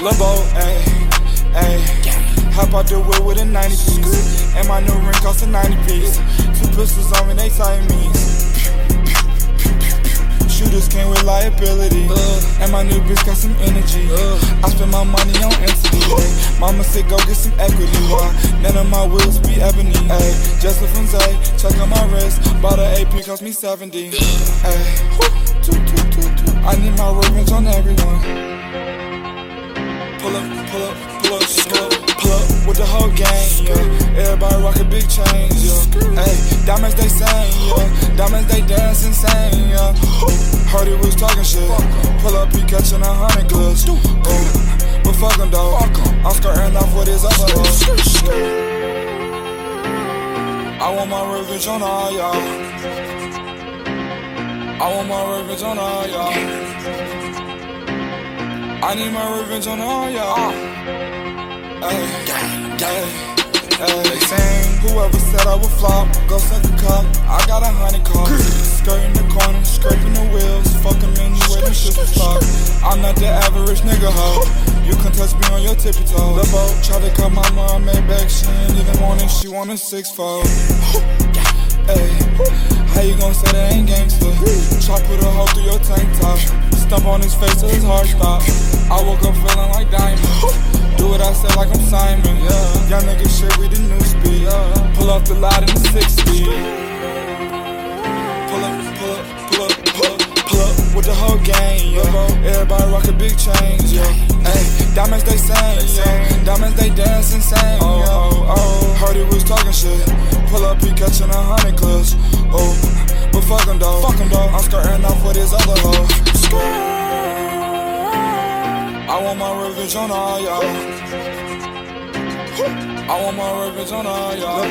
Lebo, ayy, ayy. Hop out the wheel with a 90 piece. And my new ring cost a 90 piece. Two pistols on me, they Siamese. Shooters came with liability. And my new bitch got some energy. I spend my money on entity. Ay. Mama said go get some equity. None of my wheels be ebony. Ay. Just from Zay, check on my wrist. Bought a AP, cost me 70. Ay. I need my revenge on everyone. Pull up, pull up, pull up, pull up, pull up with the whole gang, yeah. Everybody rock a big change, yeah. Hey, diamonds they sing, yeah. Diamonds they dance insane, yeah. Heard he was talking shit. Pull up, he catching a hundred gloves. But fuck him though. I'm skirting off with his other. I want my revenge on all y'all. I want my revenge on all y'all. I need my revenge on all y'all. Ay, ay, ay. They saying whoever said I would flop, go suck a cop. I got a hundred cars. Skirting the corner, scraping the wheels. Fucking menu where them shit stop. I'm not the average nigga hoe. You can touch me on your tippy toes. The boat try to cut my mom made back. She ain't even want it. She want a six fold. Hey, how you gon' say that ain't gangsta? Try put a hole through your tank top. Stump on his face till his heart stop. I woke up feeling like diamond. Do what I said like I'm Simon. Yeah. Young nigga shit, we the new speed. Yeah. Pull off the lot in the six speed. Pull up, pull up, pull up, pull up, pull up with the whole gang. Yeah. Everybody rock a big change. Yeah. Hey, diamonds they sing. Yeah. Diamonds they dance insane. Oh, oh, oh. Heard he was talking shit. Pull up, he catching a hundred clubs. Oh, but fuck him though. Fuck him though. I'm skirting off with his other hoe. I want my revenge on all y'all. I want my revenge on all y'all.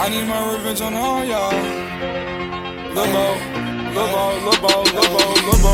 I need my revenge on all y'all. Lebo, Lebo, Lebo, Lebo, Lebo.